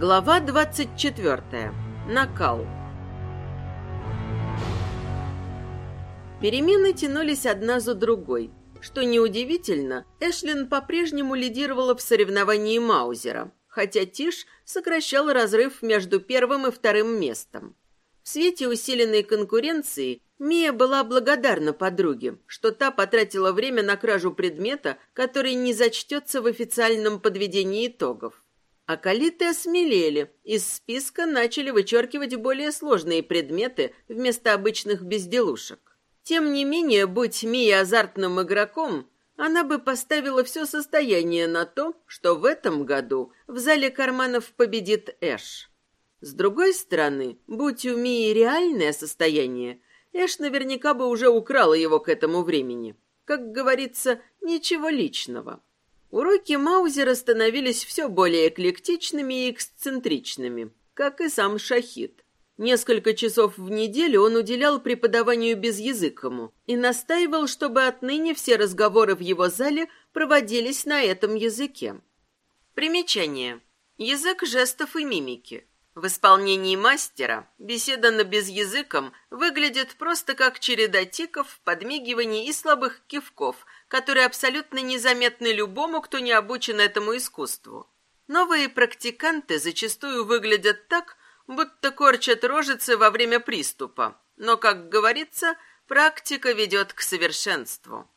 Глава 24. Накал. Перемены тянулись одна за другой. Что неудивительно, Эшлин по-прежнему лидировала в соревновании Маузера, хотя Тиш сокращал разрыв между первым и вторым местом. В свете усиленной конкуренции Мия была благодарна подруге, что та потратила время на кражу предмета, который не зачтется в официальном подведении итогов. Акалиты осмелели, из списка начали вычеркивать более сложные предметы вместо обычных безделушек. Тем не менее, будь Мия азартным игроком, она бы поставила все состояние на то, что в этом году в зале карманов победит Эш. С другой стороны, будь у Мии реальное состояние, Эш наверняка бы уже украла его к этому времени. Как говорится, ничего личного. Уроки Маузера становились все более эклектичными и эксцентричными, как и сам Шахид. Несколько часов в неделю он уделял преподаванию безязыкому и настаивал, чтобы отныне все разговоры в его зале проводились на этом языке. Примечание. Язык жестов и мимики. В исполнении мастера беседа на безязыком выглядит просто как череда тиков, подмигиваний и слабых кивков, которые абсолютно незаметны любому, кто не обучен этому искусству. Новые практиканты зачастую выглядят так, будто корчат рожицы во время приступа, но, как говорится, практика ведет к совершенству.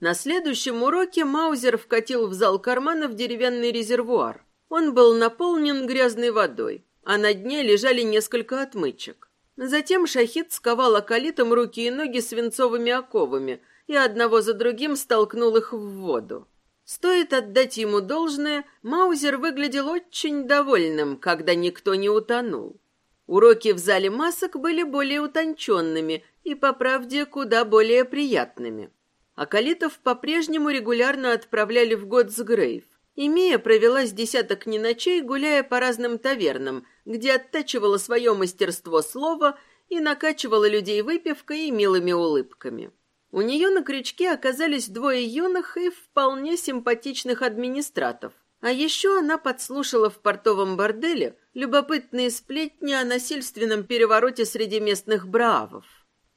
На следующем уроке Маузер вкатил в зал карманов деревянный резервуар. Он был наполнен грязной водой, а на дне лежали несколько отмычек. Затем шахид сковал акалитом руки и ноги свинцовыми оковами и одного за другим столкнул их в воду. Стоит отдать ему должное, Маузер выглядел очень довольным, когда никто не утонул. Уроки в зале масок были более утонченными и, по правде, куда более приятными. Акалитов по-прежнему регулярно отправляли в Готсгрейв. И Мия провела с десяток ночей, гуляя по разным тавернам, где оттачивала свое мастерство слова и накачивала людей выпивкой и милыми улыбками. У нее на крючке оказались двое юных и вполне симпатичных администратов. А еще она подслушала в портовом борделе любопытные сплетни о насильственном перевороте среди местных бравов.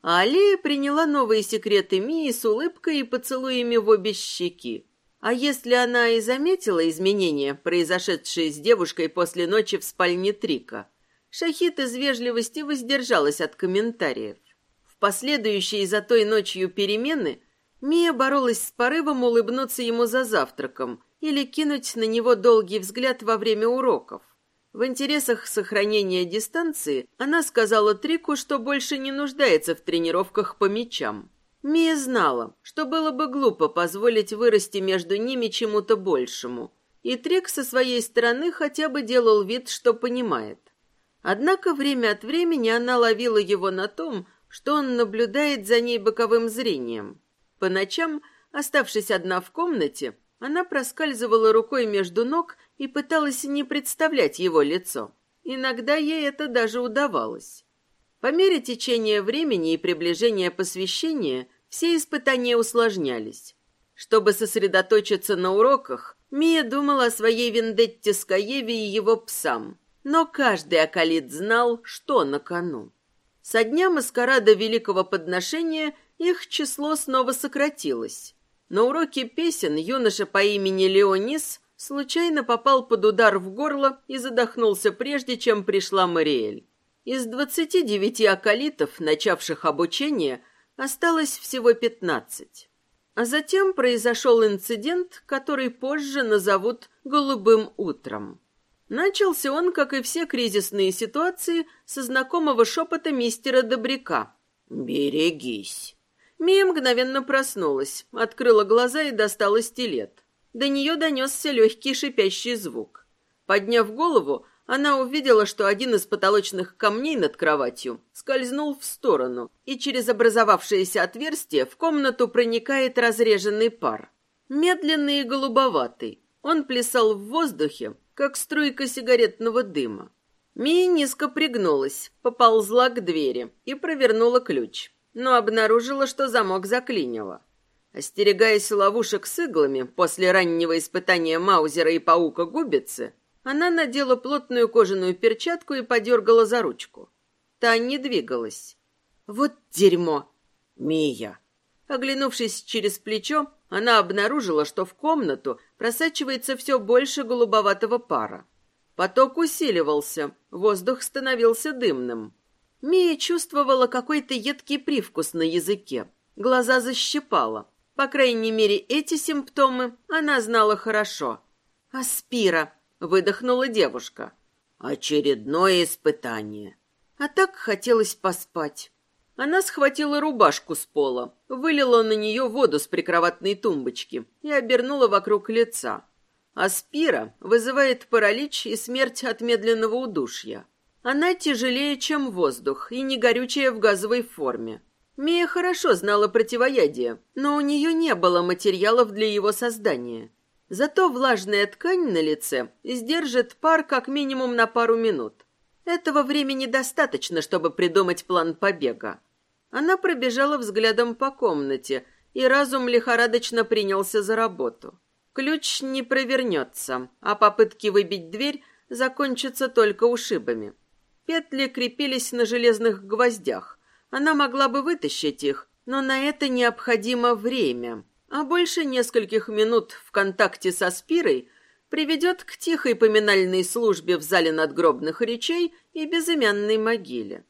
А Алия приняла новые секреты Мии с улыбкой и поцелуями в обе щеки. А если она и заметила изменения, произошедшие с девушкой после ночи в спальне Трика, Шахит из вежливости воздержалась от комментариев. В последующие за той ночью перемены Мия боролась с порывом улыбнуться ему за завтраком или кинуть на него долгий взгляд во время уроков. В интересах сохранения дистанции она сказала Трику, что больше не нуждается в тренировках по мячам. Мия знала, что было бы глупо позволить вырасти между ними чему-то большему, и Трек со своей стороны хотя бы делал вид, что понимает. Однако время от времени она ловила его на том, что он наблюдает за ней боковым зрением. По ночам, оставшись одна в комнате, она проскальзывала рукой между ног и пыталась не представлять его лицо. Иногда ей это даже удавалось. По мере течения времени и приближения посвящения все испытания усложнялись. Чтобы сосредоточиться на уроках, Мия думала о своей вендетте с Каеви и его псам. Но каждый акалит знал, что на кону. Со дня маскарада Великого Подношения их число снова сократилось. На уроке песен юноша по имени Леонис случайно попал под удар в горло и задохнулся прежде, чем пришла Мариэль. Из двадцати девяти акалитов, начавших обучение, Осталось всего пятнадцать. А затем произошел инцидент, который позже назовут «голубым утром». Начался он, как и все кризисные ситуации, со знакомого шепота мистера Добряка. «Берегись». Мия мгновенно проснулась, открыла глаза и достала стилет. До нее донесся легкий шипящий звук. Подняв голову, она увидела, что один из потолочных камней над кроватью скользнул в сторону, и через образовавшееся отверстие в комнату проникает разреженный пар. Медленный и голубоватый. Он плясал в воздухе, как струйка сигаретного дыма. Мия низко пригнулась, поползла к двери и провернула ключ, но обнаружила, что замок заклинило. Остерегаясь ловушек с иглами после раннего испытания Маузера и паука-губицы, Она надела плотную кожаную перчатку и подергала за ручку. Та не двигалась. «Вот дерьмо!» «Мия!» Оглянувшись через плечо, она обнаружила, что в комнату просачивается все больше голубоватого пара. Поток усиливался, воздух становился дымным. Мия чувствовала какой-то едкий привкус на языке. Глаза защипала. По крайней мере, эти симптомы она знала хорошо. «Аспира», — выдохнула девушка. «Очередное испытание». А так хотелось поспать. Она схватила рубашку с пола, вылила на нее воду с прикроватной тумбочки и обернула вокруг лица. Аспира вызывает паралич и смерть от медленного удушья. Она тяжелее, чем воздух, и не горючая в газовой форме. Мия хорошо знала противоядие, но у нее не было материалов для его создания. Зато влажная ткань на лице сдержит пар как минимум на пару минут. Этого времени достаточно, чтобы придумать план побега. Она пробежала взглядом по комнате, и разум лихорадочно принялся за работу. Ключ не провернется, а попытки выбить дверь закончатся только ушибами. Петли крепились на железных гвоздях. Она могла бы вытащить их, но на это необходимо время. А больше нескольких минут в контакте со Спирой приведет к тихой поминальной службе в зале надгробных речей и безымянной могиле.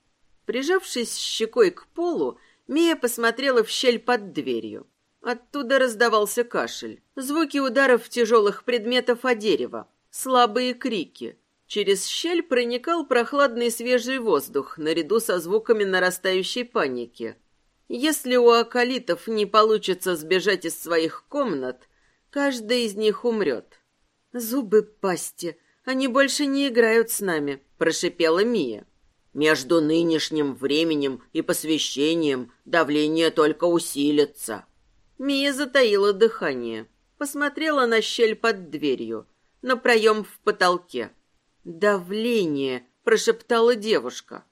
Прижавшись щекой к полу, Мия посмотрела в щель под дверью. Оттуда раздавался кашель, звуки ударов тяжелых предметов о дерево, слабые крики. Через щель проникал прохладный свежий воздух наряду со звуками нарастающей паники. Если у акалитов не получится сбежать из своих комнат, каждый из них умрет. «Зубы пасти, они больше не играют с нами», — прошипела Мия. Между нынешним временем и посвящением давление только усилится. Мия затаила дыхание, посмотрела на щель под дверью, на проем в потолке. «Давление!» – прошептала девушка.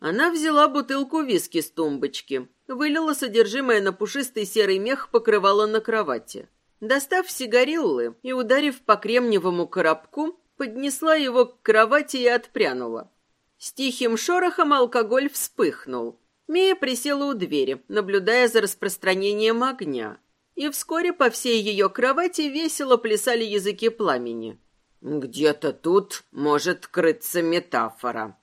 Она взяла бутылку виски с тумбочки, вылила содержимое на пушистый серый мех покрывала на кровати. Достав сигариллы и ударив по кремниевому коробку, поднесла его к кровати и отпрянула. С тихим шорохом алкоголь вспыхнул. Мия присела у двери, наблюдая за распространением огня. И вскоре по всей ее кровати весело плясали языки пламени. «Где-то тут может крыться метафора».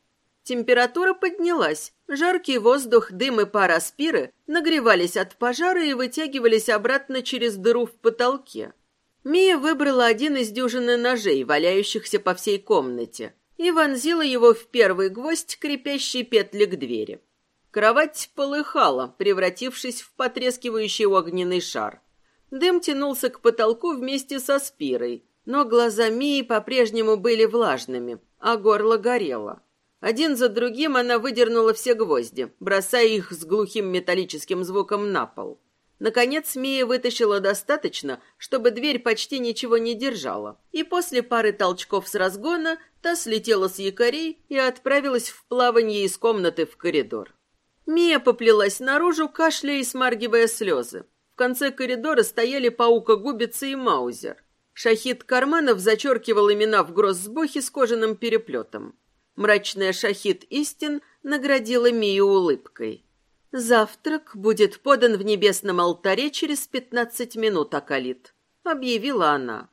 Температура поднялась. Жаркий воздух, дым и пара спиры нагревались от пожара и вытягивались обратно через дыру в потолке. Мия выбрала один из дюжины ножей, валяющихся по всей комнате и вонзила его в первый гвоздь, крепящий петли к двери. Кровать полыхала, превратившись в потрескивающий огненный шар. Дым тянулся к потолку вместе со спирой, но глаза Мии по-прежнему были влажными, а горло горело. Один за другим она выдернула все гвозди, бросая их с глухим металлическим звуком на пол. Наконец Мия вытащила достаточно, чтобы дверь почти ничего не держала, и после пары толчков с разгона та слетела с якорей и отправилась в плавание из комнаты в коридор. Мия поплелась наружу, кашляя и смаргивая слезы. В конце коридора стояли паука-губица и маузер. Шахид Карманов зачеркивал имена в гроссбухе с кожаным переплетом. Мрачная Шахид Истин наградила Мию улыбкой. «Завтрак будет подан в небесном алтаре через пятнадцать минут, Акалит», — объявила она.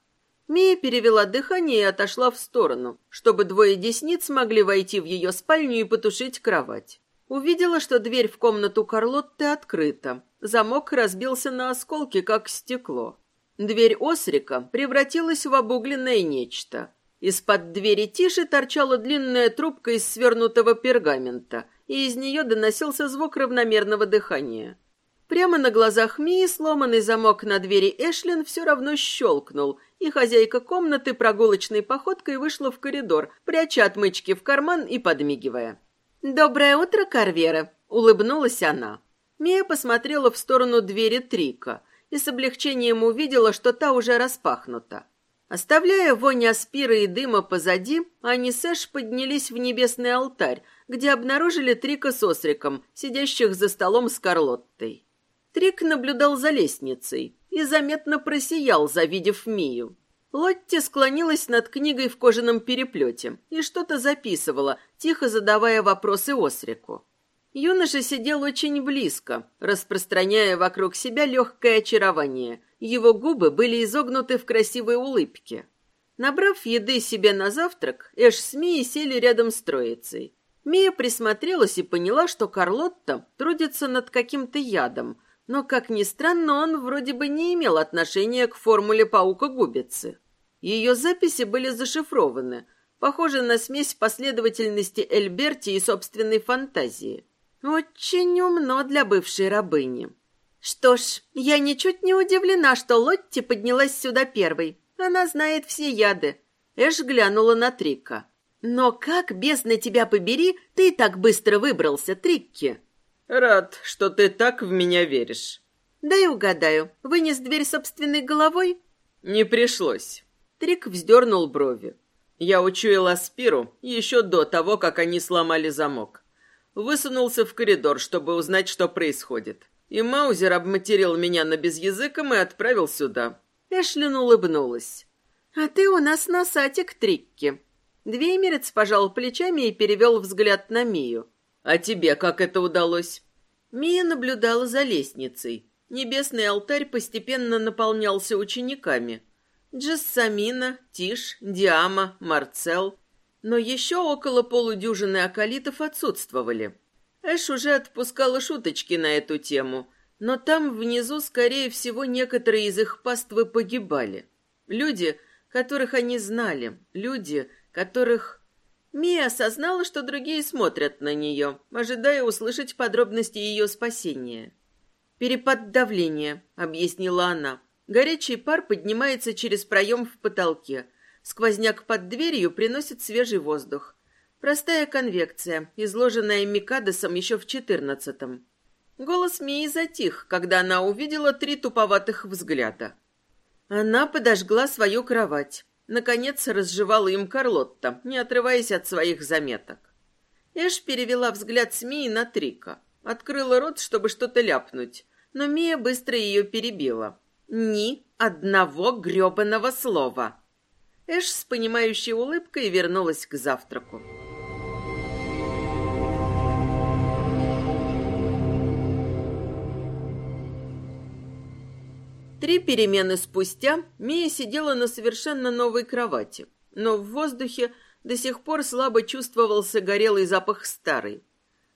Мия перевела дыхание и отошла в сторону, чтобы двое десниц могли войти в ее спальню и потушить кровать. Увидела, что дверь в комнату Карлотты открыта. Замок разбился на осколки, как стекло. Дверь Осрика превратилась в обугленное нечто. Из-под двери Тиши торчала длинная трубка из свернутого пергамента — и из нее доносился звук равномерного дыхания. Прямо на глазах Мии сломанный замок на двери Эшлин все равно щелкнул, и хозяйка комнаты прогулочной походкой вышла в коридор, пряча отмычки в карман и подмигивая. «Доброе утро, Карвера!» — улыбнулась она. Мия посмотрела в сторону двери Трика и с облегчением увидела, что та уже распахнута. Оставляя вонь аспира и дыма позади, они с Эш поднялись в небесный алтарь, где обнаружили Трика с Осриком, сидящих за столом с Карлоттой. Трик наблюдал за лестницей и заметно просиял, завидев Мию. Лотти склонилась над книгой в кожаном переплете и что-то записывала, тихо задавая вопросы Осрику. Юноша сидел очень близко, распространяя вокруг себя легкое очарование. Его губы были изогнуты в красивой улыбке. Набрав еды себе на завтрак, Эш с Мией сели рядом с троицей. Мия присмотрелась и поняла, что Карлотта трудится над каким-то ядом, но, как ни странно, он вроде бы не имел отношения к формуле паука-губицы. Ее записи были зашифрованы, похожи на смесь последовательности Эльберти и собственной фантазии. Очень умно для бывшей рабыни. Что ж, я ничуть не удивлена, что Лотти поднялась сюда первой. Она знает все яды. Эш глянула на Трика. Но как, бездна тебя побери, ты так быстро выбрался, Трикки? Рад, что ты так в меня веришь. Дай угадаю, вынес дверь собственной головой? Не пришлось. Трик вздернул брови. Я учуял Аспиру еще до того, как они сломали замок. Высунулся в коридор, чтобы узнать, что происходит. И Маузер обматерил меня на безязыком и отправил сюда. Эшлин улыбнулась. «А ты у нас носатик, Трикки». Двеймерец пожал плечами и перевел взгляд на Мию. «А тебе как это удалось?» Мия наблюдала за лестницей. Небесный алтарь постепенно наполнялся учениками. Джессамина, Тиш, Диама, Марцел. Но еще около полудюжины акалитов отсутствовали. Эш уже отпускала шуточки на эту тему, но там внизу, скорее всего, некоторые из их паствы погибали. Люди, которых они знали, люди, которых... Мия осознала, что другие смотрят на нее, ожидая услышать подробности ее спасения. «Перепад давления», — объяснила она. Горячий пар поднимается через проем в потолке. Сквозняк под дверью приносит свежий воздух. Простая конвекция, изложенная Микадосом еще в четырнадцатом. Голос Мии затих, когда она увидела три туповатых взгляда. Она подожгла свою кровать. Наконец разжевала им Карлотта, не отрываясь от своих заметок. Эш перевела взгляд с Мии на Трика. Открыла рот, чтобы что-то ляпнуть, но Мия быстро ее перебила. Ни одного грёбаного слова. Эш с понимающей улыбкой вернулась к завтраку. Три перемены спустя Мия сидела на совершенно новой кровати, но в воздухе до сих пор слабо чувствовался горелый запах старой.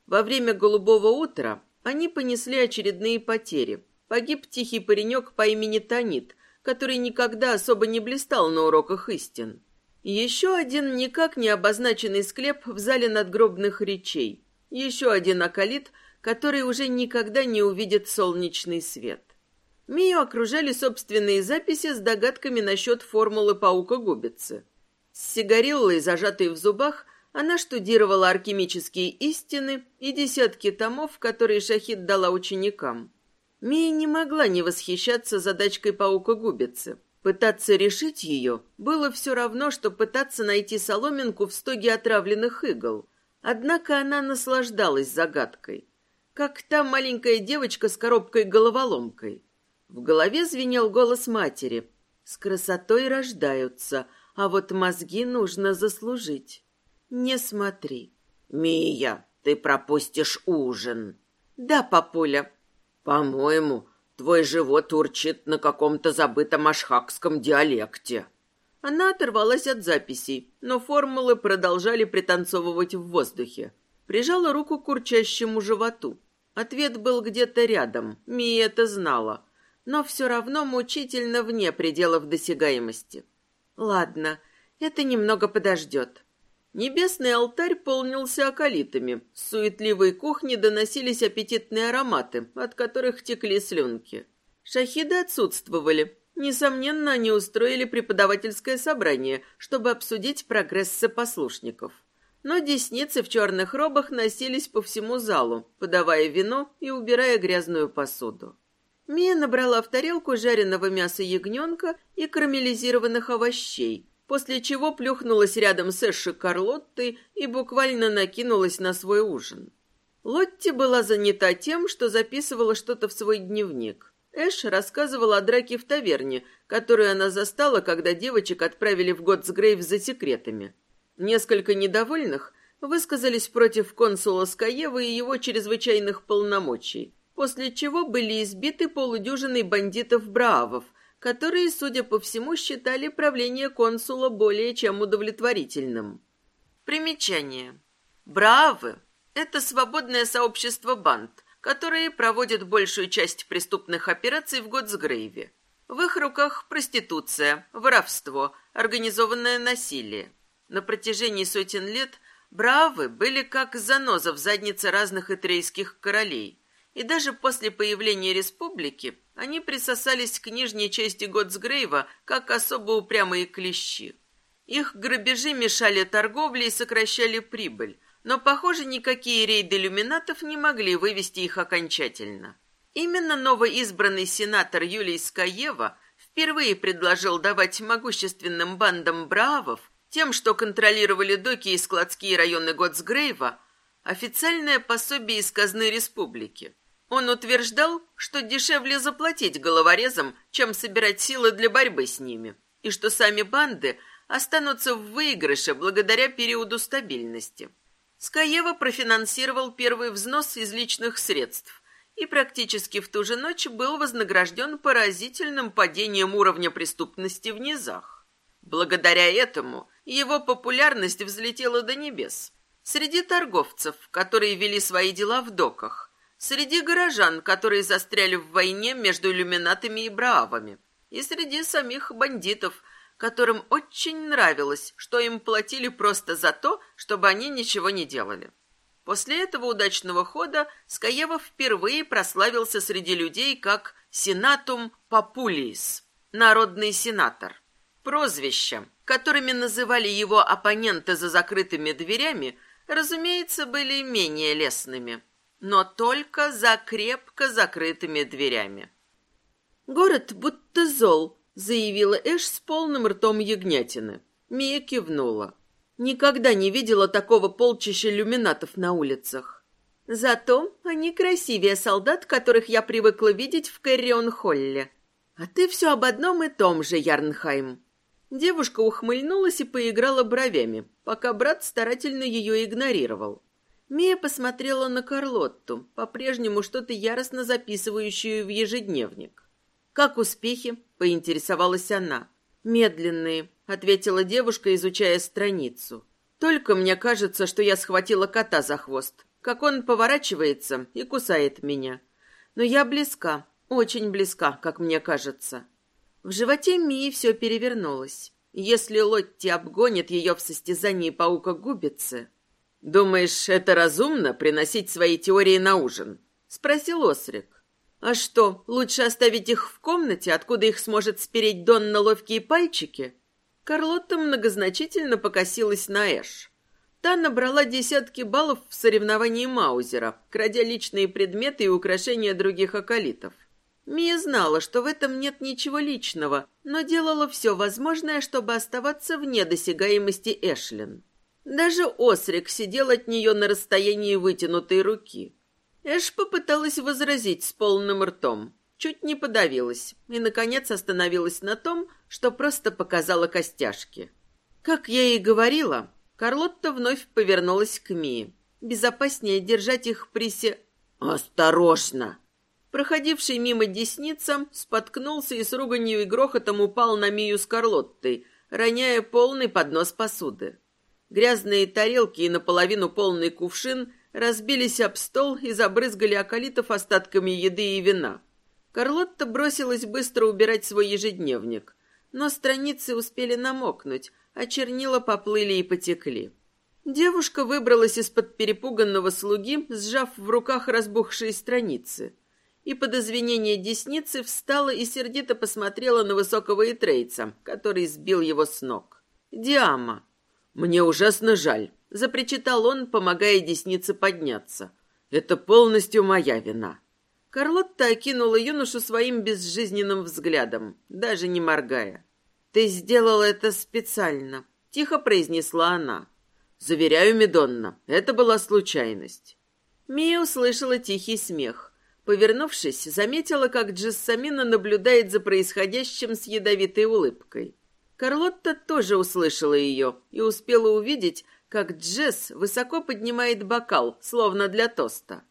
Во время голубого утра они понесли очередные потери – погиб тихий паренек по имени Танит, который никогда особо не блистал на уроках истин. Еще один никак не обозначенный склеп в зале надгробных речей. Еще один акалит, который уже никогда не увидит солнечный свет. Мию окружали собственные записи с догадками насчет формулы паука-губицы. С сигариллой, зажатой в зубах, она штудировала алхимические истины и десятки томов, которые Шахид дала ученикам. Мия не могла не восхищаться задачкой паука-губицы. Пытаться решить ее было все равно, что пытаться найти соломинку в стоге отравленных игл. Однако она наслаждалась загадкой. Как та маленькая девочка с коробкой-головоломкой. В голове звенел голос матери. «С красотой рождаются, а вот мозги нужно заслужить. Не смотри». «Мия, ты пропустишь ужин». «Да, папуля, «По-моему, твой живот урчит на каком-то забытом ашхакском диалекте». Она оторвалась от записей, но формулы продолжали пританцовывать в воздухе. Прижала руку к урчащему животу. Ответ был где-то рядом, Мия это знала, но все равно мучительно вне пределов досягаемости. «Ладно, это немного подождет. Небесный алтарь полнился околитами. С суетливой кухни доносились аппетитные ароматы, от которых текли слюнки. Шахиды отсутствовали. Несомненно, они устроили преподавательское собрание, чтобы обсудить прогресс сопослушников. Но десницы в черных робах носились по всему залу, подавая вино и убирая грязную посуду. Мия набрала в тарелку жареного мяса ягненка и карамелизированных овощей, после чего плюхнулась рядом с Эши Карлоттой и буквально накинулась на свой ужин. Лотти была занята тем, что записывала что-то в свой дневник. Эш рассказывала о драке в таверне, которую она застала, когда девочек отправили в Готсгрейв за секретами. Несколько недовольных высказались против консула Скаева и его чрезвычайных полномочий, после чего были избиты полудюжиной бандитов-браавов, которые, судя по всему, считали правление консула более чем удовлетворительным. Примечание. Браавы – это свободное сообщество банд, которые проводят большую часть преступных операций в Готсгрейве. В их руках проституция, воровство, организованное насилие. На протяжении сотен лет бравы были как заноза в заднице разных итрейских королей. И даже после появления республики они присосались к нижней части Готсгрейва, как особо упрямые клещи. Их грабежи мешали торговле и сокращали прибыль, но, похоже, никакие рейды люминатов не могли вывести их окончательно. Именно новоизбранный сенатор Юлий Скаева впервые предложил давать могущественным бандам бравов, тем, что контролировали доки и складские районы Готсгрейва, официальное пособие из казны республики. Он утверждал, что дешевле заплатить головорезам, чем собирать силы для борьбы с ними, и что сами банды останутся в выигрыше благодаря периоду стабильности. Скаева профинансировал первый взнос из личных средств и практически в ту же ночь был вознагражден поразительным падением уровня преступности в низах. Благодаря этому его популярность взлетела до небес. Среди торговцев, которые вели свои дела в доках, среди горожан, которые застряли в войне между иллюминатами и браавами, и среди самих бандитов, которым очень нравилось, что им платили просто за то, чтобы они ничего не делали. После этого удачного хода Скаева впервые прославился среди людей как «сенатум популис» – народный сенатор. Прозвища, которыми называли его оппоненты за закрытыми дверями, разумеется, были менее лестными, но только за крепко закрытыми дверями. Город будто зол, заявила Эш с полным ртом ягнятины. Мия кивнула. Никогда не видела такого полчища люминатов на улицах. Зато они красивее солдат, которых я привыкла видеть в Кэррион-Холле. А ты все об одном и том же, Ярнхайм. Девушка ухмыльнулась и поиграла бровями, пока брат старательно ее игнорировал. Мия посмотрела на Карлотту, по-прежнему что-то яростно записывающую в ежедневник. «Как успехи?» – поинтересовалась она. «Медленные», – ответила девушка, изучая страницу. «Только мне кажется, что я схватила кота за хвост, как он поворачивается и кусает меня. Но я близка, очень близка, как мне кажется». В животе Мии все перевернулось. Если Лотти обгонит ее в состязании паука-губицы... «Думаешь, это разумно приносить свои теории на ужин?» — спросил Осрик. А что, лучше оставить их в комнате, откуда их сможет спереть Дон на ловкие пальчики? Карлотта многозначительно покосилась на Эш. Та набрала десятки баллов в соревновании Маузера, крадя личные предметы и украшения других околитов. Мия знала, что в этом нет ничего личного, но делала все возможное, чтобы оставаться вне досягаемости Эшлин. Даже Осрик сидел от нее на расстоянии вытянутой руки. Эш попыталась возразить с полным ртом, чуть не подавилась и, наконец, остановилась на том, что просто показала костяшки. Как я и говорила, Карлотта вновь повернулась к Мии. Безопаснее держать их при се... «Осторожно!» Проходивший мимо десница споткнулся и с руганью и грохотом упал на Мию с Карлоттой, роняя полный поднос посуды. Грязные тарелки и наполовину полный кувшин разбились об стол и забрызгали околитов остатками еды и вина. Карлотта бросилась быстро убирать свой ежедневник, но страницы успели намокнуть, а чернила поплыли и потекли. Девушка выбралась из-под перепуганного слуги, сжав в руках разбухшие страницы, и под извинение десницы встала и сердито посмотрела на высокого итрейца, который сбил его с ног. «Диама, мне ужасно жаль запричитал он, помогая деснице подняться. Это полностью моя вина. Карлотта окинула юношу своим безжизненным взглядом, даже не моргая. Ты сделала это специально, тихо произнесла она. Заверяю, Медонна, это была случайность. Мия услышала тихий смех. По Повернувшись, заметила, как Джессамина наблюдает за происходящим с ядовитой улыбкой. Карлотта тоже услышала ее и успела увидеть, как Джесс высоко поднимает бокал, словно для тоста.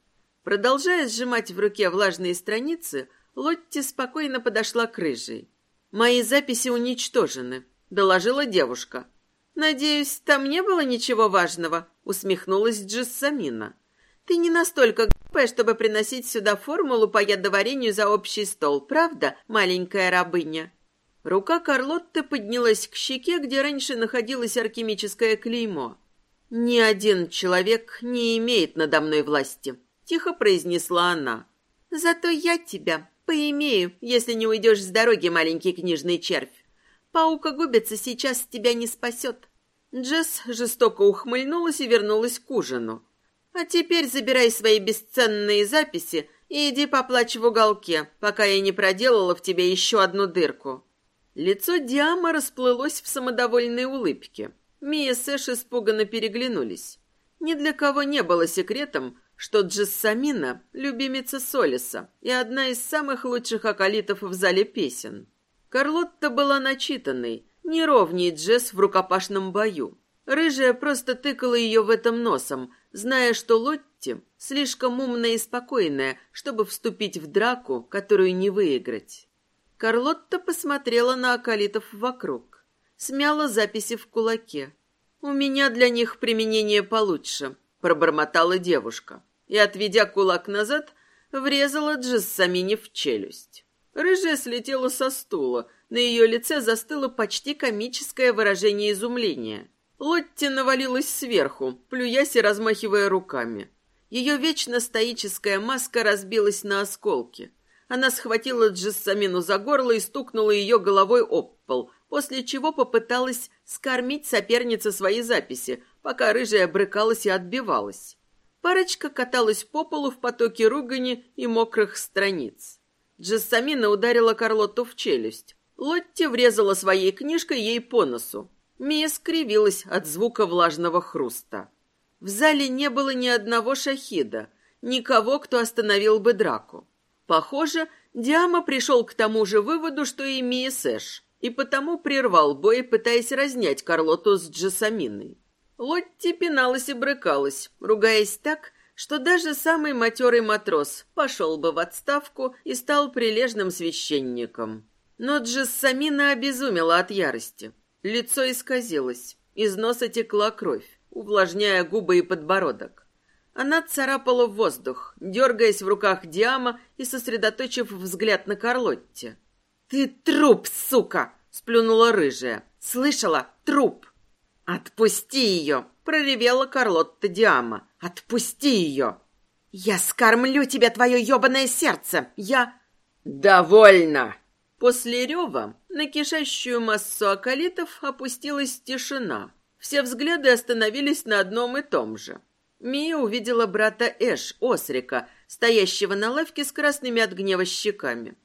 Продолжая сжимать в руке влажные страницы, Лотти спокойно подошла к рыжей. «Мои записи уничтожены», — доложила девушка. «Надеюсь, там не было ничего важного», — усмехнулась Джессамина. «Ты не настолько глупая, чтобы приносить сюда формулу по ядоварению за общий стол, правда, маленькая рабыня?» Рука Карлотты поднялась к щеке, где раньше находилось алхимическое клеймо. «Ни один человек не имеет надо мной власти», — тихо произнесла она. «Зато я тебя поимею, если не уйдешь с дороги, маленький книжный червь. Паука губится сейчас тебя не спасет». Джесс жестоко ухмыльнулась и вернулась к ужину. «А теперь забирай свои бесценные записи и иди поплачь в уголке, пока я не проделала в тебе еще одну дырку». Лицо Диама расплылось в самодовольной улыбке. Мия с Эш испуганно переглянулись. Ни для кого не было секретом, что Джессамина — любимица Солиса и одна из самых лучших околитов в зале песен. Карлотта была начитанной, неровней Джесс в рукопашном бою. Рыжая просто тыкала ее в этом носом, зная, что Лотти слишком умная и спокойная, чтобы вступить в драку, которую не выиграть. Карлотта посмотрела на околитов вокруг, смяла записи в кулаке. «У меня для них применение получше», — пробормотала девушка. И, отведя кулак назад, врезала Джессамине в челюсть. Рыжая слетела со стула, на ее лице застыло почти комическое выражение изумления. Лотти навалилась сверху, плюясь и размахивая руками. Ее вечно стоическая маска разбилась на осколки. Она схватила Джессамину за горло и стукнула ее головой об пол, после чего попыталась скормить сопернице свои записи, пока рыжая брыкалась и отбивалась. Парочка каталась по полу в потоке ругани и мокрых страниц. Джессамина ударила Карлотту в челюсть. Лотти врезала своей книжкой ей по носу. Мия скривилась от звука влажного хруста. В зале не было ни одного шахида, никого, кто остановил бы драку. Похоже, Диама пришел к тому же выводу, что и Мия Сэш, и потому прервал бой, пытаясь разнять Карлоту с Джессаминой. Лотти пиналась и брыкалась, ругаясь так, что даже самый матерый матрос пошел бы в отставку и стал прилежным священником. Но Джессамина обезумела от ярости. Лицо исказилось, из носа текла кровь, увлажняя губы и подбородок. Она царапала воздух, дергаясь в руках Диама и сосредоточив взгляд на Карлотте. «Ты труп, сука!» — сплюнула рыжая. «Слышала? Труп!» «Отпусти ее!» — проревела Карлотта Диама. «Отпусти ее!» «Я скормлю тебе твое ебаное сердце! Я...» «Довольно!» После рева на кишащую массу околитов опустилась тишина. Все взгляды остановились на одном и том же. Мия увидела брата Эш, Осрика, стоящего на лавке с красными от гнева щеками.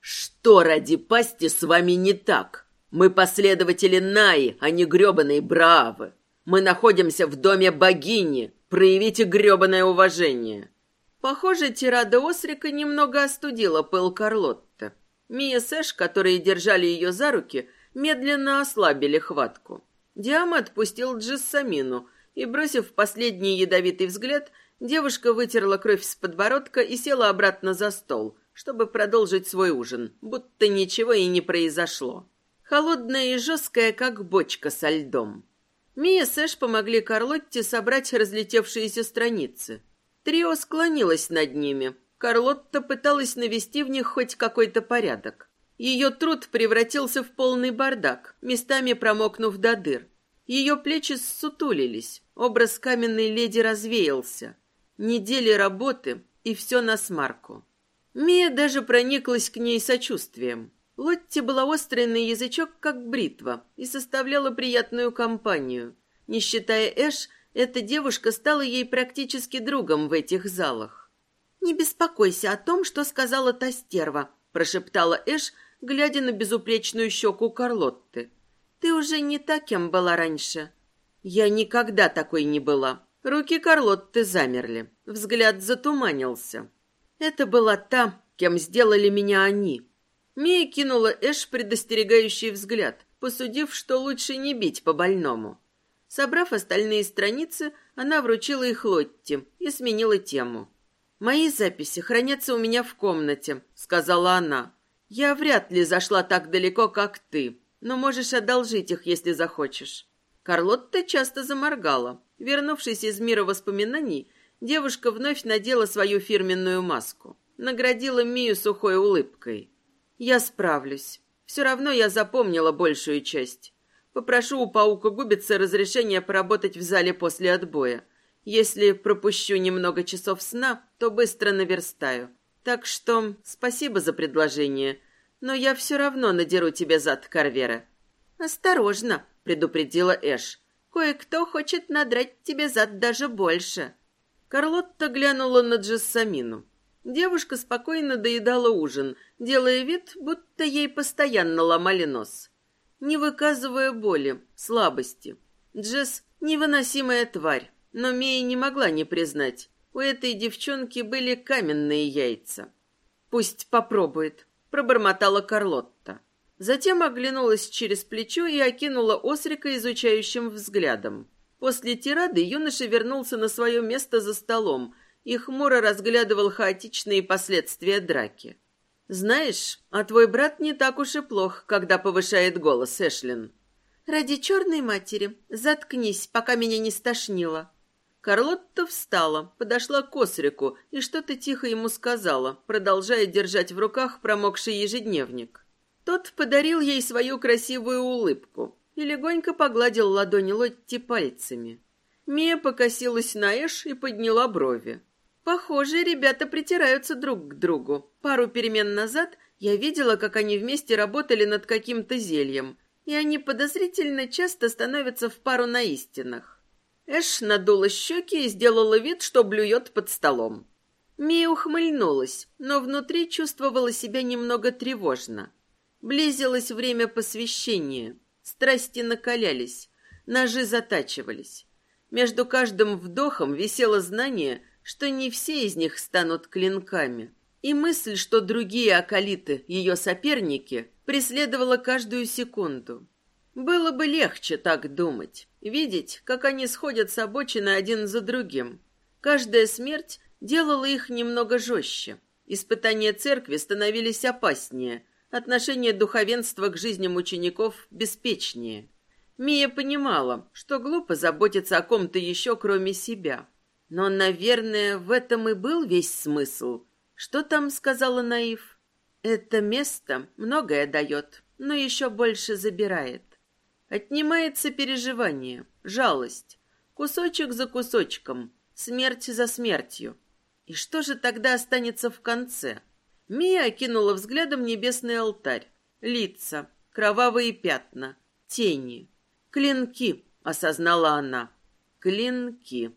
«Что ради пасти с вами не так? Мы последователи Наи, а не гребаные Браавы. Мы находимся в доме богини. Проявите гребаное уважение». Похоже, тирада Осрика немного остудила пыл Карлотта. Мия с Эш, которые держали ее за руки, медленно ослабили хватку. Диама отпустил Джессамину, и, бросив последний ядовитый взгляд, девушка вытерла кровь с подбородка и села обратно за стол, чтобы продолжить свой ужин, будто ничего и не произошло. Холодная и жесткая, как бочка со льдом. Мия с Эш помогли Карлотте собрать разлетевшиеся страницы. Трио склонилось над ними. Карлотта пыталась навести в них хоть какой-то порядок. Ее труд превратился в полный бардак, местами промокнув до дыр. Ее плечи ссутулились, образ каменной леди развеялся. Недели работы, и все на смарку. Мия даже прониклась к ней сочувствием. Лотти была острой на язычок, как бритва, и составляла приятную компанию. Не считая Эш, эта девушка стала ей практически другом в этих залах. «Не беспокойся о том, что сказала та стерва», – прошептала Эш, глядя на безупречную щеку Карлотты. Ты уже не так, кем была раньше. Я никогда такой не была. Руки Карлотты замерли. Взгляд затуманился. Это была та, кем сделали меня они. Мия кинула Эш предостерегающий взгляд, посудив, что лучше не бить по больному. Собрав остальные страницы, она вручила их Лотте и сменила тему. «Мои записи хранятся у меня в комнате», — сказала она. «Я вряд ли зашла так далеко, как ты, но можешь одолжить их, если захочешь». Карлотта часто заморгала. Вернувшись из мира воспоминаний, девушка вновь надела свою фирменную маску. Наградила Мию сухой улыбкой. «Я справлюсь. Все равно я запомнила большую часть. Попрошу у паука-губицы разрешения поработать в зале после отбоя. Если пропущу немного часов сна, то быстро наверстаю. Так что спасибо за предложение, но я все равно надеру тебе зад, Карвера». «Осторожно», — предупредила Эш. «Кое-кто хочет надрать тебе зад даже больше». Карлотта глянула на Джессамину. Девушка спокойно доедала ужин, делая вид, будто ей постоянно ломали нос. Не выказывая боли, слабости. Джесс — невыносимая тварь. Но Мия не могла не признать. У этой девчонки были каменные яйца. «Пусть попробует», — пробормотала Карлотта. Затем оглянулась через плечо и окинула Осрика изучающим взглядом. После тирады юноша вернулся на свое место за столом и хмуро разглядывал хаотичные последствия драки. «Знаешь, а твой брат не так уж и плох, когда повышает голос, Эшлин». «Ради черной матери, заткнись, пока меня не стошнило», Карлотта встала, подошла к Осрику и что-то тихо ему сказала, продолжая держать в руках промокший ежедневник. Тот подарил ей свою красивую улыбку и легонько погладил ладонь Лотти пальцами. Мия покосилась на Эш и подняла брови. Похоже, ребята притираются друг к другу. Пару перемен назад я видела, как они вместе работали над каким-то зельем, и они подозрительно часто становятся в пару на истинах. Эш надула щеки и сделала вид, что блюет под столом. Мия ухмыльнулась, но внутри чувствовала себя немного тревожно. Близилось время посвящения. Страсти накалялись, ножи затачивались. Между каждым вдохом висело знание, что не все из них станут клинками. И мысль, что другие акалиты, ее соперники, преследовала каждую секунду. Было бы легче так думать, видеть, как они сходят с обочины один за другим. Каждая смерть делала их немного жестче. Испытания церкви становились опаснее, отношение духовенства к жизням учеников беспечнее. Мия понимала, что глупо заботиться о ком-то еще, кроме себя. Но, наверное, в этом и был весь смысл. Что там сказала Наив? Это место многое дает, но еще больше забирает. Отнимается переживание, жалость, кусочек за кусочком, смерть за смертью. И что же тогда останется в конце? Мия окинула взглядом небесный алтарь. Лица, кровавые пятна, тени. Клинки, осознала она. Клинки.